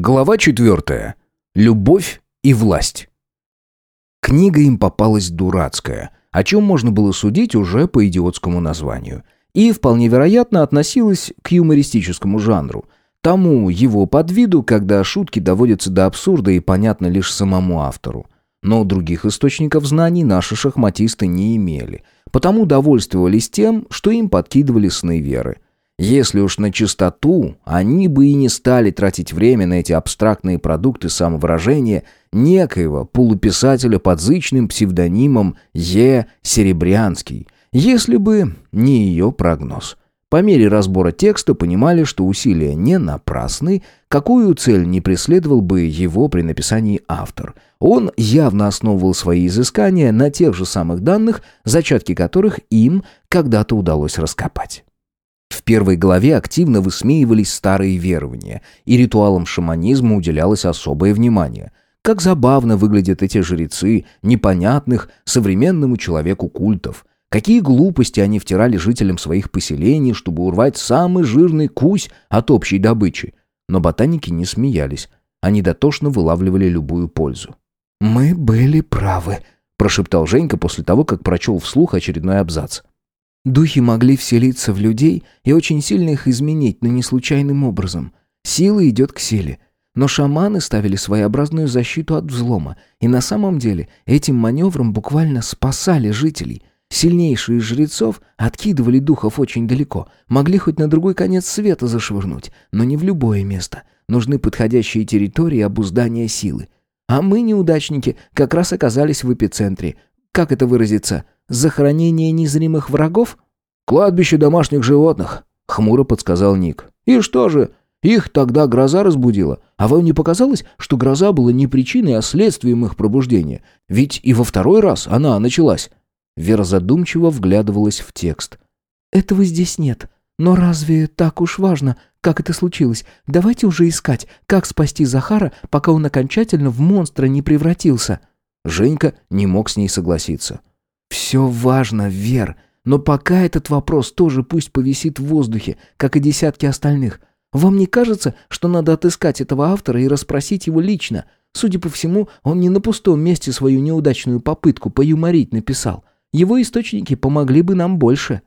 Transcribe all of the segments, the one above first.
Глава четвертая. Любовь и власть. Книга им попалась дурацкая, о чем можно было судить уже по идиотскому названию. И, вполне вероятно, относилась к юмористическому жанру. Тому его подвиду, когда шутки доводятся до абсурда и понятны лишь самому автору. Но других источников знаний наши шахматисты не имели, потому довольствовались тем, что им подкидывали сны веры – если уж на чистоту, они бы и не стали тратить время на эти абстрактные продукты самовыражения некоего полуписателя под зычным псевдонимом Е. Серебрянский, если бы не ее прогноз. По мере разбора текста понимали, что усилия не напрасны, какую цель не преследовал бы его при написании автор. Он явно основывал свои изыскания на тех же самых данных, зачатки которых им когда-то удалось раскопать. В первой главе активно высмеивались старые верования, и ритуалам шаманизма уделялось особое внимание. Как забавно выглядят эти жрецы, непонятных современному человеку культов. Какие глупости они втирали жителям своих поселений, чтобы урвать самый жирный кусь от общей добычи. Но ботаники не смеялись. Они дотошно вылавливали любую пользу. «Мы были правы», – прошептал Женька после того, как прочел вслух очередной абзац. Духи могли вселиться в людей и очень сильно их изменить, но не случайным образом. Сила идет к силе. Но шаманы ставили своеобразную защиту от взлома, и на самом деле этим маневром буквально спасали жителей. Сильнейшие жрецов откидывали духов очень далеко, могли хоть на другой конец света зашвырнуть, но не в любое место. Нужны подходящие территории обуздания силы. А мы, неудачники, как раз оказались в эпицентре. Как это выразиться – Захоронение незримых врагов? Кладбище домашних животных, хмуро подсказал Ник. И что же? Их тогда гроза разбудила. А вам не показалось, что гроза была не причиной, а следствием их пробуждения? Ведь и во второй раз она началась. Вера задумчиво вглядывалась в текст. Этого здесь нет. Но разве так уж важно, как это случилось? Давайте уже искать, как спасти Захара, пока он окончательно в монстра не превратился. Женька не мог с ней согласиться. «Все важно, Вер, но пока этот вопрос тоже пусть повисит в воздухе, как и десятки остальных. Вам не кажется, что надо отыскать этого автора и расспросить его лично? Судя по всему, он не на пустом месте свою неудачную попытку поюморить написал. Его источники помогли бы нам больше».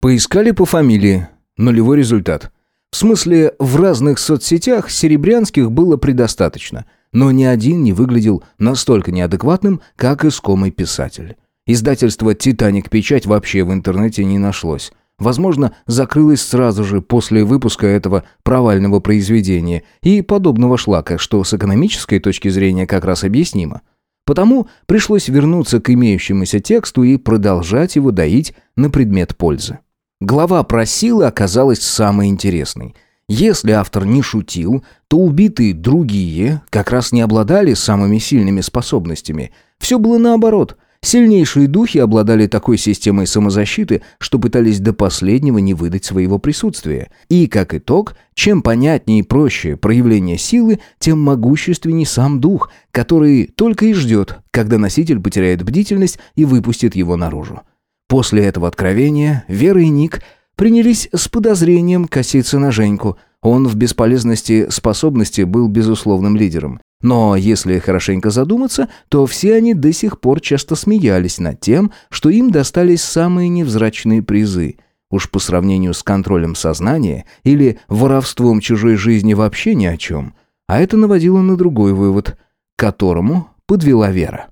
Поискали по фамилии. Нулевой результат. В смысле, в разных соцсетях серебрянских было предостаточно, но ни один не выглядел настолько неадекватным, как искомый писатель. Издательство «Титаник Печать» вообще в интернете не нашлось. Возможно, закрылось сразу же после выпуска этого провального произведения и подобного шлака, что с экономической точки зрения как раз объяснимо. Потому пришлось вернуться к имеющемуся тексту и продолжать его доить на предмет пользы. Глава про силы оказалась самой интересной. Если автор не шутил, то убитые другие как раз не обладали самыми сильными способностями. Все было наоборот – Сильнейшие духи обладали такой системой самозащиты, что пытались до последнего не выдать своего присутствия. И, как итог, чем понятнее и проще проявление силы, тем могущественней сам дух, который только и ждет, когда носитель потеряет бдительность и выпустит его наружу. После этого откровения Вера и Ник принялись с подозрением коситься на Женьку. Он в бесполезности способности был безусловным лидером. Но если хорошенько задуматься, то все они до сих пор часто смеялись над тем, что им достались самые невзрачные призы. Уж по сравнению с контролем сознания или воровством чужой жизни вообще ни о чем. А это наводило на другой вывод, которому подвела Вера.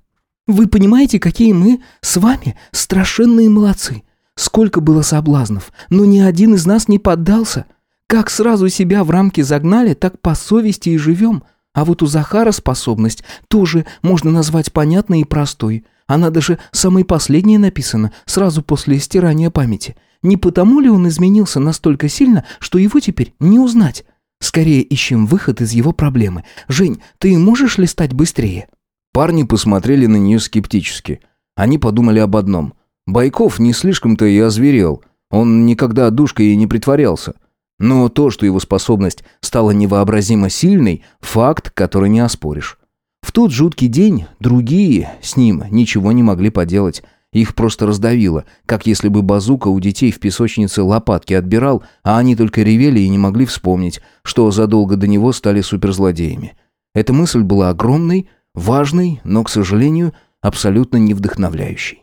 «Вы понимаете, какие мы с вами страшенные молодцы? Сколько было соблазнов, но ни один из нас не поддался. Как сразу себя в рамки загнали, так по совести и живем». А вот у Захара способность тоже можно назвать понятной и простой. Она даже самой последней написана, сразу после стирания памяти. Не потому ли он изменился настолько сильно, что его теперь не узнать? Скорее ищем выход из его проблемы. Жень, ты можешь листать быстрее?» Парни посмотрели на нее скептически. Они подумали об одном. Байков не слишком-то и озверел. Он никогда душкой и не притворялся. Но то, что его способность стала невообразимо сильной, факт, который не оспоришь. В тот жуткий день другие с ним ничего не могли поделать. Их просто раздавило, как если бы базука у детей в песочнице лопатки отбирал, а они только ревели и не могли вспомнить, что задолго до него стали суперзлодеями. Эта мысль была огромной, важной, но, к сожалению, абсолютно не вдохновляющей.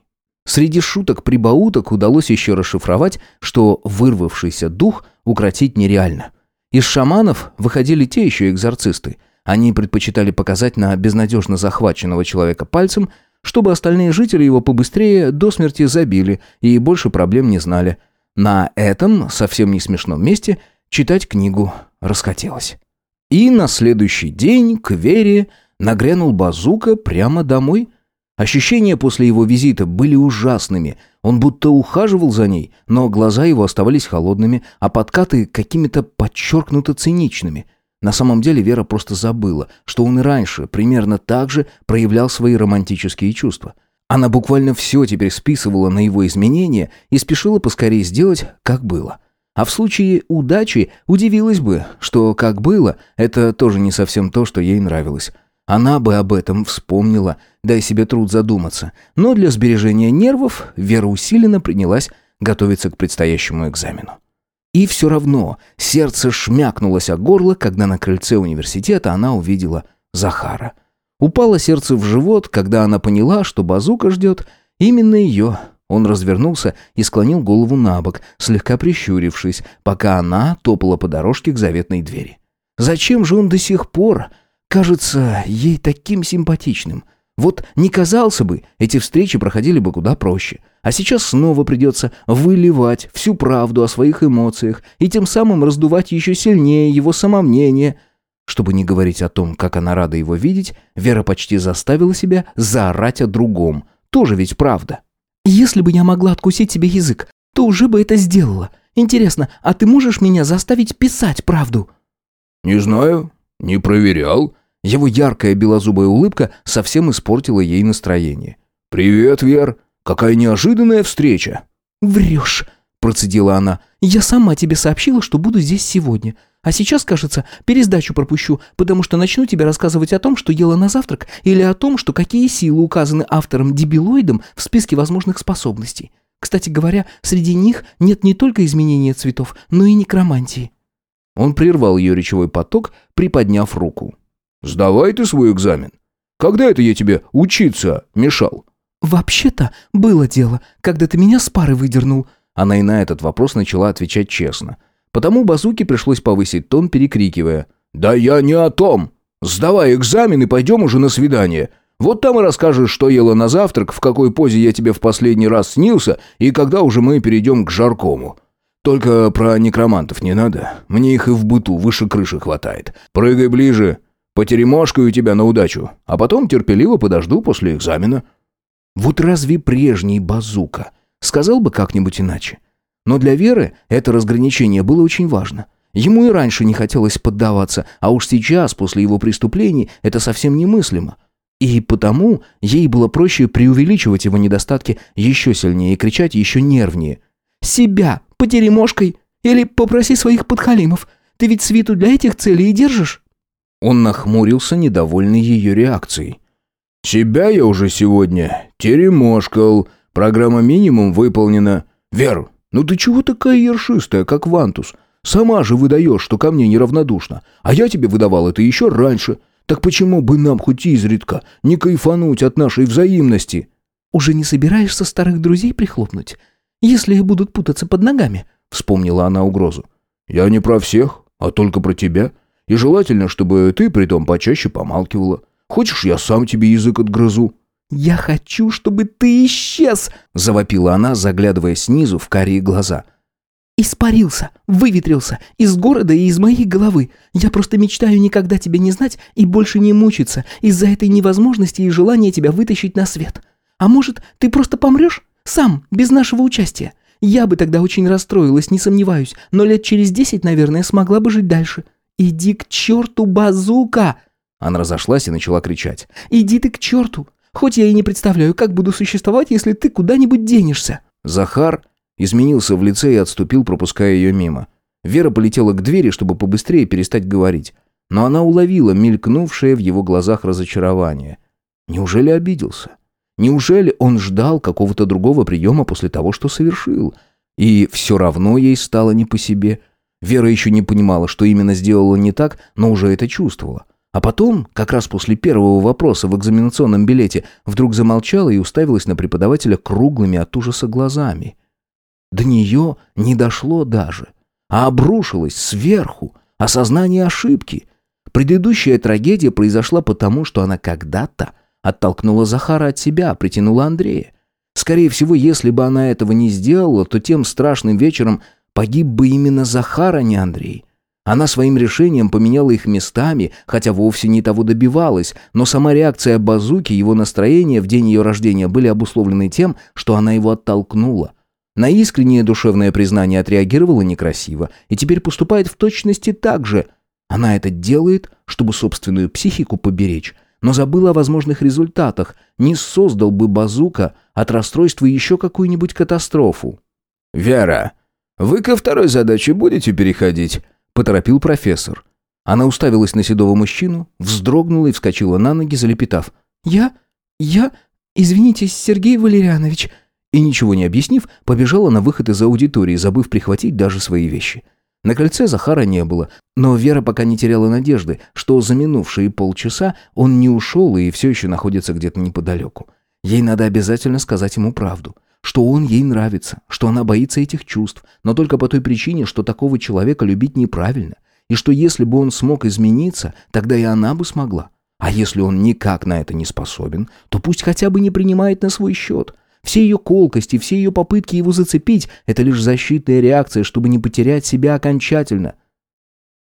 Среди шуток-прибауток удалось еще расшифровать, что вырвавшийся дух укротить нереально. Из шаманов выходили те еще экзорцисты. Они предпочитали показать на безнадежно захваченного человека пальцем, чтобы остальные жители его побыстрее до смерти забили и больше проблем не знали. На этом, совсем не смешном месте, читать книгу расхотелось. И на следующий день к Вере нагрянул базука прямо домой. Ощущения после его визита были ужасными. Он будто ухаживал за ней, но глаза его оставались холодными, а подкаты какими-то подчеркнуто циничными – на самом деле Вера просто забыла, что он и раньше примерно так же проявлял свои романтические чувства. Она буквально все теперь списывала на его изменения и спешила поскорее сделать, как было. А в случае удачи удивилась бы, что как было, это тоже не совсем то, что ей нравилось. Она бы об этом вспомнила, дай себе труд задуматься. Но для сбережения нервов Вера усиленно принялась готовиться к предстоящему экзамену. И все равно сердце шмякнулось о горло, когда на крыльце университета она увидела Захара. Упало сердце в живот, когда она поняла, что базука ждет именно ее. Он развернулся и склонил голову на бок, слегка прищурившись, пока она топала по дорожке к заветной двери. Зачем же он до сих пор кажется ей таким симпатичным? Вот не казался бы, эти встречи проходили бы куда проще. А сейчас снова придется выливать всю правду о своих эмоциях и тем самым раздувать еще сильнее его самомнение. Чтобы не говорить о том, как она рада его видеть, Вера почти заставила себя заорать о другом. Тоже ведь правда. «Если бы я могла откусить себе язык, то уже бы это сделала. Интересно, а ты можешь меня заставить писать правду?» «Не знаю, не проверял». Его яркая белозубая улыбка совсем испортила ей настроение. «Привет, Вер. Какая неожиданная встреча!» «Врешь!» – процедила она. «Я сама тебе сообщила, что буду здесь сегодня. А сейчас, кажется, пересдачу пропущу, потому что начну тебе рассказывать о том, что ела на завтрак, или о том, что какие силы указаны автором-дебилоидом в списке возможных способностей. Кстати говоря, среди них нет не только изменения цветов, но и некромантии». Он прервал ее речевой поток, приподняв руку. «Сдавай ты свой экзамен. Когда это я тебе учиться мешал?» «Вообще-то было дело, когда ты меня с пары выдернул». Она и на этот вопрос начала отвечать честно. Потому Базуке пришлось повысить тон, перекрикивая. «Да я не о том! Сдавай экзамен и пойдем уже на свидание. Вот там и расскажешь, что ела на завтрак, в какой позе я тебе в последний раз снился и когда уже мы перейдем к жаркому. Только про некромантов не надо. Мне их и в быту выше крыши хватает. Прыгай ближе. Потеремошкаю тебя на удачу, а потом терпеливо подожду после экзамена». Вот разве прежний базука сказал бы как-нибудь иначе? Но для Веры это разграничение было очень важно. Ему и раньше не хотелось поддаваться, а уж сейчас, после его преступлений, это совсем немыслимо. И потому ей было проще преувеличивать его недостатки еще сильнее и кричать еще нервнее. «Себя потеремошкой или попроси своих подхалимов. Ты ведь свиту для этих целей и держишь?» Он нахмурился, недовольный ее реакцией. «Себя я уже сегодня теремошкал. Программа минимум выполнена. Вер, ну ты чего такая ершистая, как Вантус? Сама же выдаешь, что ко мне неравнодушна. А я тебе выдавал это еще раньше. Так почему бы нам хоть изредка не кайфануть от нашей взаимности?» «Уже не собираешься старых друзей прихлопнуть? Если будут путаться под ногами?» Вспомнила она угрозу. «Я не про всех, а только про тебя. И желательно, чтобы ты при том почаще помалкивала. Хочешь, я сам тебе язык отгрызу?» «Я хочу, чтобы ты исчез!» — завопила она, заглядывая снизу в карие глаза. «Испарился, выветрился, из города и из моей головы. Я просто мечтаю никогда тебя не знать и больше не мучиться из-за этой невозможности и желания тебя вытащить на свет. А может, ты просто помрешь? Сам, без нашего участия. Я бы тогда очень расстроилась, не сомневаюсь, но лет через десять, наверное, смогла бы жить дальше. Иди к черту, базука!» Она разошлась и начала кричать. «Иди ты к черту! Хоть я и не представляю, как буду существовать, если ты куда-нибудь денешься!» Захар изменился в лице и отступил, пропуская ее мимо. Вера полетела к двери, чтобы побыстрее перестать говорить. Но она уловила мелькнувшее в его глазах разочарование. Неужели обиделся? Неужели он ждал какого-то другого приема после того, что совершил? И все равно ей стало не по себе. Вера еще не понимала, что именно сделала не так, но уже это чувствовала. А потом, как раз после первого вопроса в экзаменационном билете, вдруг замолчала и уставилась на преподавателя круглыми от ужаса глазами. До нее не дошло даже, а обрушилось сверху осознание ошибки. Предыдущая трагедия произошла потому, что она когда-то оттолкнула Захара от себя, притянула Андрея. Скорее всего, если бы она этого не сделала, то тем страшным вечером погиб бы именно Захар, а не Андрей. Она своим решением поменяла их местами, хотя вовсе не того добивалась, но сама реакция Базуки, его настроение в день ее рождения были обусловлены тем, что она его оттолкнула. На искреннее душевное признание отреагировала некрасиво и теперь поступает в точности так же. Она это делает, чтобы собственную психику поберечь, но забыла о возможных результатах, не создал бы Базука от расстройства еще какую-нибудь катастрофу. «Вера, вы ко второй задаче будете переходить?» – поторопил профессор. Она уставилась на седого мужчину, вздрогнула и вскочила на ноги, залепетав. «Я? Я? Извините, Сергей Валерьянович», и, ничего не объяснив, побежала на выход из аудитории, забыв прихватить даже свои вещи. На кольце Захара не было, но Вера пока не теряла надежды, что за минувшие полчаса он не ушел и все еще находится где-то неподалеку. Ей надо обязательно сказать ему правду, что он ей нравится, что она боится этих чувств, но только по той причине, что такого человека любить неправильно, и что если бы он смог измениться, тогда и она бы смогла. А если он никак на это не способен, то пусть хотя бы не принимает на свой счет – все ее колкости, все ее попытки его зацепить – это лишь защитная реакция, чтобы не потерять себя окончательно.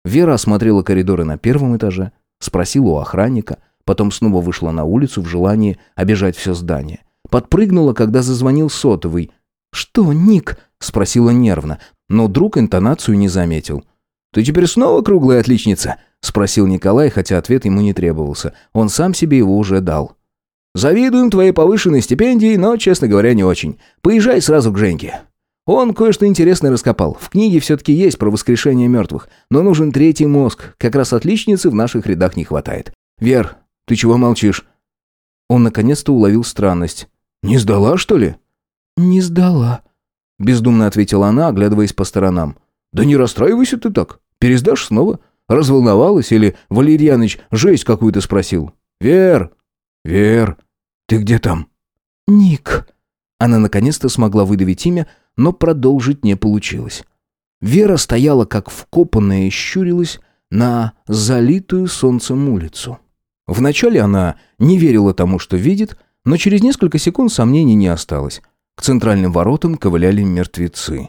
Вера осмотрела коридоры на первом этаже, спросила у охранника, потом снова вышла на улицу в желании обижать все здание. Подпрыгнула, когда зазвонил сотовый. «Что, Ник?» – спросила нервно, но друг интонацию не заметил. «Ты теперь снова круглая отличница?» – спросил Николай, хотя ответ ему не требовался. Он сам себе его уже дал. Завидуем твоей повышенной стипендии, но, честно говоря, не очень. Поезжай сразу к Женьке. Он кое-что интересное раскопал. В книге все-таки есть про воскрешение мертвых, но нужен третий мозг. Как раз отличницы в наших рядах не хватает. Вер, ты чего молчишь?» Он наконец-то уловил странность. «Не сдала, что ли?» «Не сдала», — бездумно ответила она, оглядываясь по сторонам. «Да не расстраивайся ты так. Пересдашь снова? Разволновалась или Валерьяныч жесть какую-то спросил? Вер, «Вер, ты где там?» «Ник». Она наконец-то смогла выдавить имя, но продолжить не получилось. Вера стояла как вкопанная и щурилась на залитую солнцем улицу. Вначале она не верила тому, что видит, но через несколько секунд сомнений не осталось. К центральным воротам ковыляли мертвецы.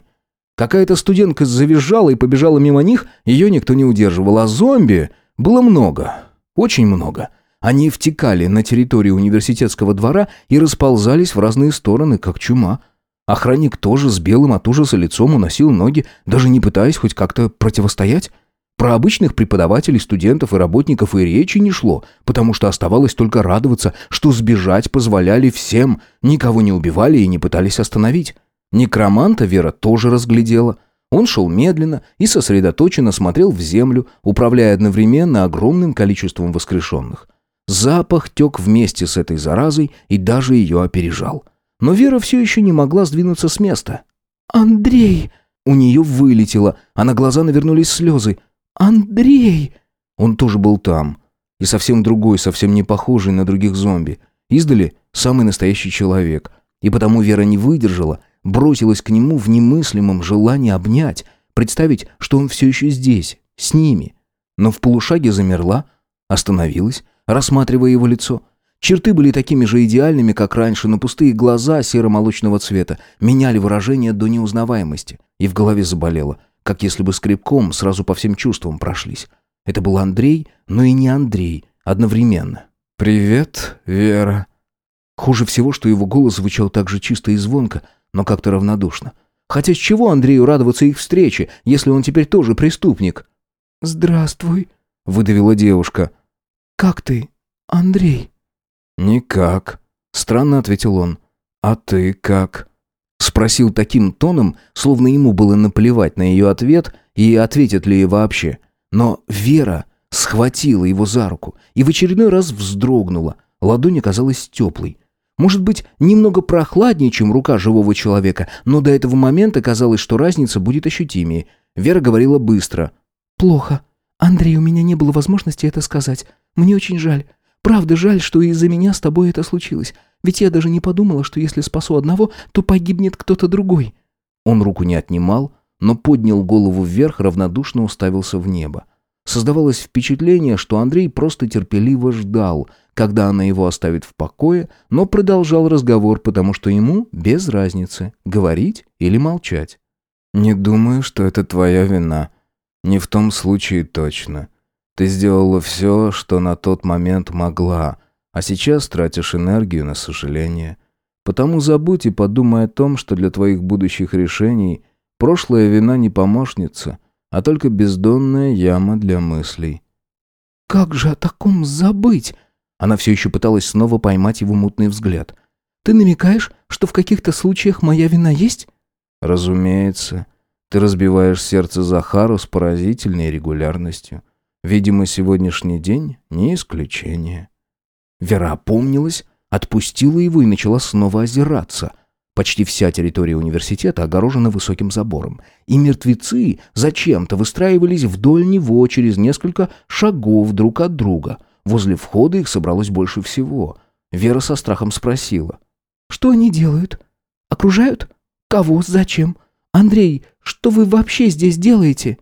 Какая-то студентка завизжала и побежала мимо них, ее никто не удерживал, а зомби было много, очень много. Они втекали на территорию университетского двора и расползались в разные стороны, как чума. Охранник тоже с белым от ужаса лицом уносил ноги, даже не пытаясь хоть как-то противостоять. Про обычных преподавателей, студентов и работников и речи не шло, потому что оставалось только радоваться, что сбежать позволяли всем, никого не убивали и не пытались остановить. Некроманта Вера тоже разглядела. Он шел медленно и сосредоточенно смотрел в землю, управляя одновременно огромным количеством воскрешенных. Запах тек вместе с этой заразой и даже ее опережал. Но Вера все еще не могла сдвинуться с места. «Андрей!» У нее вылетело, а на глаза навернулись слезы. «Андрей!» Он тоже был там. И совсем другой, совсем не похожий на других зомби. Издали самый настоящий человек. И потому Вера не выдержала, бросилась к нему в немыслимом желании обнять, представить, что он все еще здесь, с ними. Но в полушаге замерла, остановилась, рассматривая его лицо. Черты были такими же идеальными, как раньше, но пустые глаза серо-молочного цвета меняли выражение до неузнаваемости. И в голове заболело, как если бы скребком сразу по всем чувствам прошлись. Это был Андрей, но и не Андрей, одновременно. «Привет, Вера». Хуже всего, что его голос звучал так же чисто и звонко, но как-то равнодушно. Хотя с чего Андрею радоваться их встрече, если он теперь тоже преступник? «Здравствуй», — выдавила девушка. «Как ты, Андрей?» «Никак», — странно ответил он. «А ты как?» Спросил таким тоном, словно ему было наплевать на ее ответ и ответит ли ей вообще. Но Вера схватила его за руку и в очередной раз вздрогнула. Ладонь оказалась теплой. Может быть, немного прохладнее, чем рука живого человека, но до этого момента казалось, что разница будет ощутимее. Вера говорила быстро. «Плохо. Андрей, у меня не было возможности это сказать. Мне очень жаль. Правда, жаль, что из-за меня с тобой это случилось. Ведь я даже не подумала, что если спасу одного, то погибнет кто-то другой». Он руку не отнимал, но поднял голову вверх, равнодушно уставился в небо. Создавалось впечатление, что Андрей просто терпеливо ждал, когда она его оставит в покое, но продолжал разговор, потому что ему без разницы, говорить или молчать. «Не думаю, что это твоя вина. Не в том случае точно. Ты сделала все, что на тот момент могла, а сейчас тратишь энергию на сожаление. Потому забудь и подумай о том, что для твоих будущих решений прошлая вина не помощница, а только бездонная яма для мыслей». «Как же о таком забыть?» Она все еще пыталась снова поймать его мутный взгляд. «Ты намекаешь, что в каких-то случаях моя вина есть?» «Разумеется. Ты разбиваешь сердце Захару с поразительной регулярностью. Видимо, сегодняшний день не исключение». Вера опомнилась, отпустила его и начала снова озираться. Почти вся территория университета огорожена высоким забором, и мертвецы зачем-то выстраивались вдоль него через несколько шагов друг от друга. Возле входа их собралось больше всего. Вера со страхом спросила. «Что они делают? Окружают? Кого? Зачем? Андрей, что вы вообще здесь делаете?»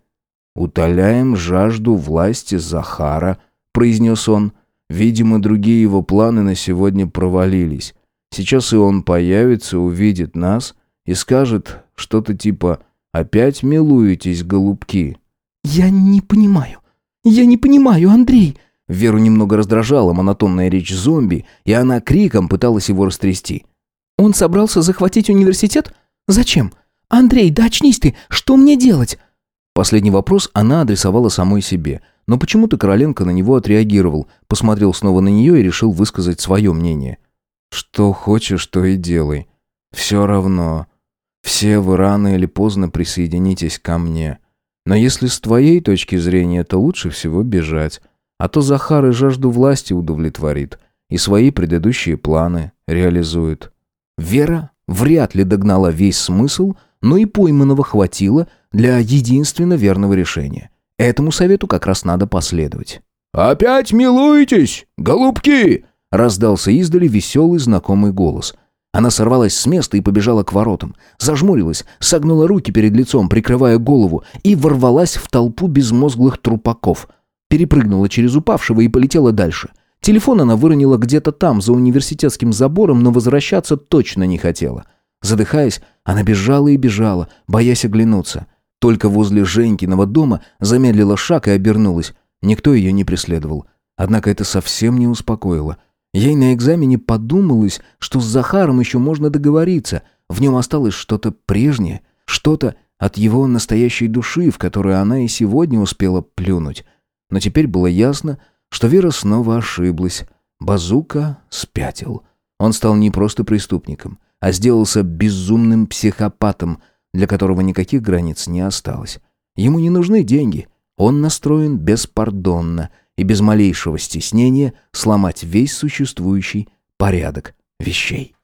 «Утоляем жажду власти Захара», — произнес он. «Видимо, другие его планы на сегодня провалились. Сейчас и он появится, увидит нас и скажет что-то типа «Опять милуетесь, голубки?» «Я не понимаю. Я не понимаю, Андрей!» Веру немного раздражала монотонная речь зомби, и она криком пыталась его растрясти. «Он собрался захватить университет? Зачем? Андрей, да очнись ты! Что мне делать?» Последний вопрос она адресовала самой себе, но почему-то Короленко на него отреагировал, посмотрел снова на нее и решил высказать свое мнение. «Что хочешь, то и делай. Все равно. Все вы рано или поздно присоединитесь ко мне. Но если с твоей точки зрения, то лучше всего бежать. А то Захар и жажду власти удовлетворит, и свои предыдущие планы реализует». Вера вряд ли догнала весь смысл, но и пойманного хватило для единственно верного решения. Этому совету как раз надо последовать. «Опять милуетесь, голубки?» Раздался издали веселый знакомый голос. Она сорвалась с места и побежала к воротам. Зажмурилась, согнула руки перед лицом, прикрывая голову, и ворвалась в толпу безмозглых трупаков. Перепрыгнула через упавшего и полетела дальше. Телефон она выронила где-то там, за университетским забором, но возвращаться точно не хотела. Задыхаясь, она бежала и бежала, боясь оглянуться. Только возле Женькиного дома замедлила шаг и обернулась. Никто ее не преследовал. Однако это совсем не успокоило. Ей на экзамене подумалось, что с Захаром еще можно договориться. В нем осталось что-то прежнее, что-то от его настоящей души, в которую она и сегодня успела плюнуть. Но теперь было ясно, что Вера снова ошиблась. Базука спятил. Он стал не просто преступником, а сделался безумным психопатом, для которого никаких границ не осталось. Ему не нужны деньги. Он настроен беспардонно — и без малейшего стеснения сломать весь существующий порядок вещей.